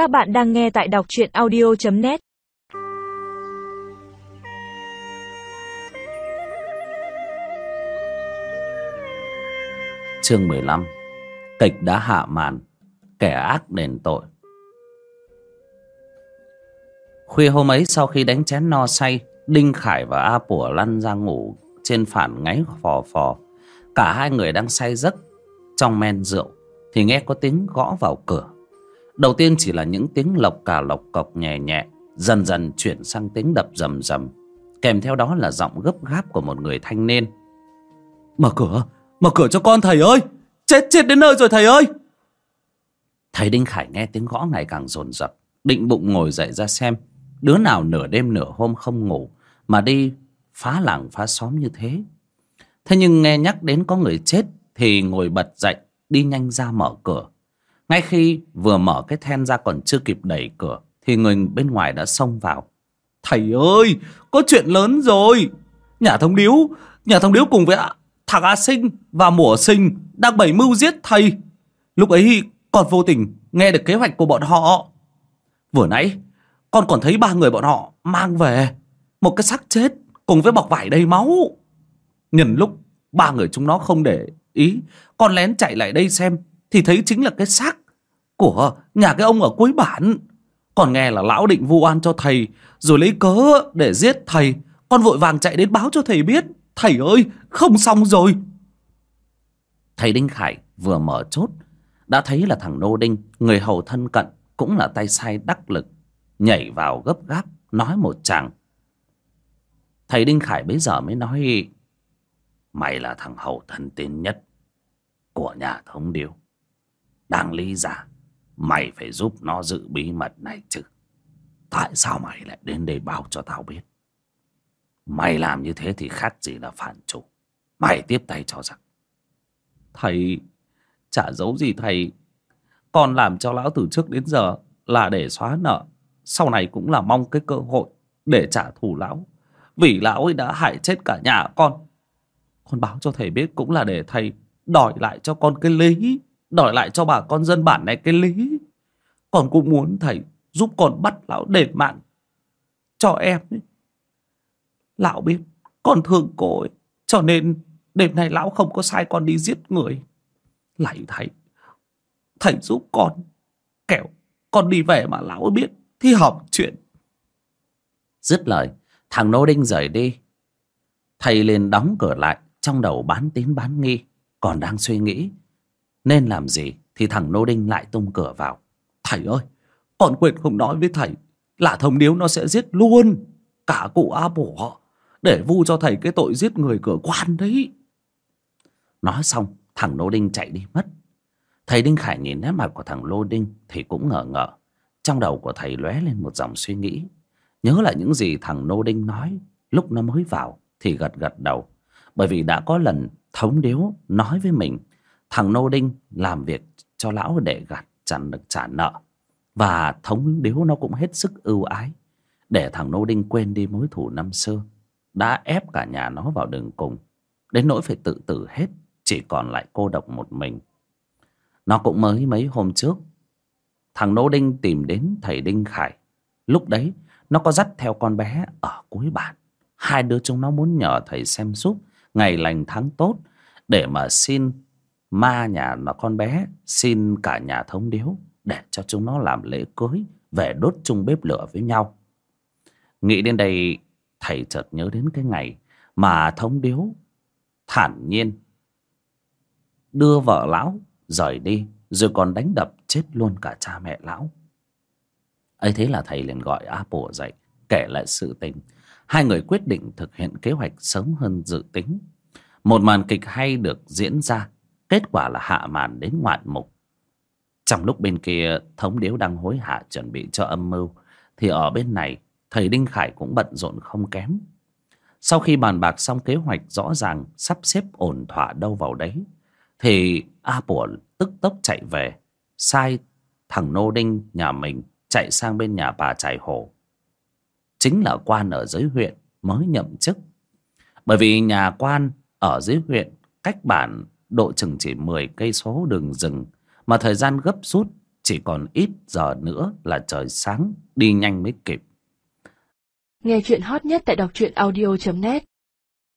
Các bạn đang nghe tại đọc truyện audio.net Chương 15 Kịch đã hạ màn. Kẻ ác đền tội. Khuya hôm ấy sau khi đánh chén no say, Đinh Khải và A Pủa lăn ra ngủ Trên phản ngáy phò phò. Cả hai người đang say giấc Trong men rượu Thì nghe có tiếng gõ vào cửa. Đầu tiên chỉ là những tiếng lộc cả lộc cọc nhẹ nhẹ Dần dần chuyển sang tiếng đập rầm rầm. Kèm theo đó là giọng gấp gáp của một người thanh niên. Mở cửa, mở cửa cho con thầy ơi! Chết chết đến nơi rồi thầy ơi! Thầy Đinh Khải nghe tiếng gõ ngày càng dồn dập Định bụng ngồi dậy ra xem Đứa nào nửa đêm nửa hôm không ngủ Mà đi phá làng phá xóm như thế. Thế nhưng nghe nhắc đến có người chết Thì ngồi bật dậy Đi nhanh ra mở cửa ngay khi vừa mở cái then ra còn chưa kịp đẩy cửa Thì người bên ngoài đã xông vào. Thầy ơi, có chuyện lớn rồi. Nhà thông điếu Nhà thông điếu cùng với thằng A Sinh và Mùa Sinh Đang bày mưu giết thầy. Lúc ấy còn vô tình nghe được kế hoạch của bọn họ. Vừa nãy Con còn thấy ba người bọn họ mang về Một cái xác chết cùng với bọc vải đầy máu. Nhân lúc ba người chúng nó không để ý Con lén chạy lại đây xem Thì thấy chính là cái xác của nhà cái ông ở cuối bản. Còn nghe là lão định vu oan cho thầy, Rồi lấy cớ để giết thầy. Con vội vàng chạy đến báo cho thầy biết, Thầy ơi, không xong rồi. Thầy Đinh Khải vừa mở chốt, Đã thấy là thằng Nô Đinh, Người hầu thân cận, Cũng là tay sai đắc lực, Nhảy vào gấp gáp, Nói một chàng. Thầy Đinh Khải bấy giờ mới nói, Mày là thằng hầu thân tín nhất Của nhà thống điêu. Đang lý giả Mày phải giúp nó giữ bí mật này chứ. Tại sao mày lại đến đây báo cho tao biết? Mày làm như thế thì khác gì là phản chủ. Mày tiếp tay cho rằng. Thầy, Chả giấu gì thầy. Con làm cho lão từ trước đến giờ Là để xóa nợ. Sau này cũng là mong cái cơ hội Để trả thù lão. Vì lão ấy đã hại chết cả nhà con. Con báo cho thầy biết cũng là để thầy Đòi lại cho con cái lý. Đòi lại cho bà con dân bản này cái lý. Con cũng muốn thầy Giúp con bắt lão đền mạng Cho em ấy. Lão biết con thương cô ấy, Cho nên đêm nay lão không có sai con đi giết người. Lạy thầy Thầy giúp con Kẻo, con đi về mà lão biết Thì hỏng chuyện. Dứt lời, Thằng Nô Đinh rời đi. Thầy liền đóng cửa lại, Trong đầu bán tín bán nghi, Còn đang suy nghĩ. Nên làm gì thì thằng Nô Đinh lại tung cửa vào. Thầy ơi, Con quyền không nói với thầy Là thông điếu nó sẽ giết luôn Cả cụ A Bổ họ, Để vu cho thầy cái tội giết người cửa quan đấy. Nói xong, thằng Nô Đinh chạy đi mất. Thầy Đinh Khải nhìn nét mặt của thằng Lô Đinh Thì cũng ngờ ngợ. Trong đầu của thầy lóe lên một dòng suy nghĩ. Nhớ lại những gì thằng Nô Đinh nói, Lúc nó mới vào Thì gật gật đầu. Bởi vì đã có lần thống điếu nói với mình Thằng Nô Đinh làm việc cho lão để gạt chẳng được trả nợ. Và thống điếu nó cũng hết sức ưu ái. Để thằng Nô Đinh quên đi mối thù năm xưa, Đã ép cả nhà nó vào đường cùng. Đến nỗi phải tự tử hết, Chỉ còn lại cô độc một mình. Nó cũng mới mấy hôm trước, Thằng Nô Đinh tìm đến thầy Đinh Khải. Lúc đấy, nó có dắt theo con bé ở cuối bản. Hai đứa chúng nó muốn nhờ thầy xem giúp Ngày lành tháng tốt Để mà xin ma nhà nó con bé Xin cả nhà thống điếu Để cho chúng nó làm lễ cưới, Về đốt chung bếp lửa với nhau. Nghĩ đến đây, Thầy chợt nhớ đến cái ngày Mà thống điếu Thản nhiên Đưa vợ lão rời đi, Rồi còn đánh đập chết luôn cả cha mẹ lão. Ấy thế là thầy liền gọi a bổ dậy kể lại sự tình. Hai người quyết định thực hiện kế hoạch sớm hơn dự tính. Một màn kịch hay được diễn ra kết quả là hạ màn đến ngoạn mục. Trong lúc bên kia, thống điếu đang hối hả chuẩn bị cho âm mưu, thì ở bên này, thầy đinh khải cũng bận rộn không kém. Sau khi bàn bạc xong kế hoạch rõ ràng sắp xếp ổn thỏa đâu vào đấy, thì A Bùa tức tốc chạy về, sai thằng nô đinh nhà mình chạy sang bên nhà bà trải hổ chính là quan ở dưới huyện mới nhậm chức. Bởi vì nhà quan ở dưới huyện cách bản độ chừng chỉ mười cây số đường rừng, mà thời gian gấp rút chỉ còn ít giờ nữa là trời sáng, đi nhanh mới kịp. Nghe chuyện hot nhất tại đọc truyện audio.net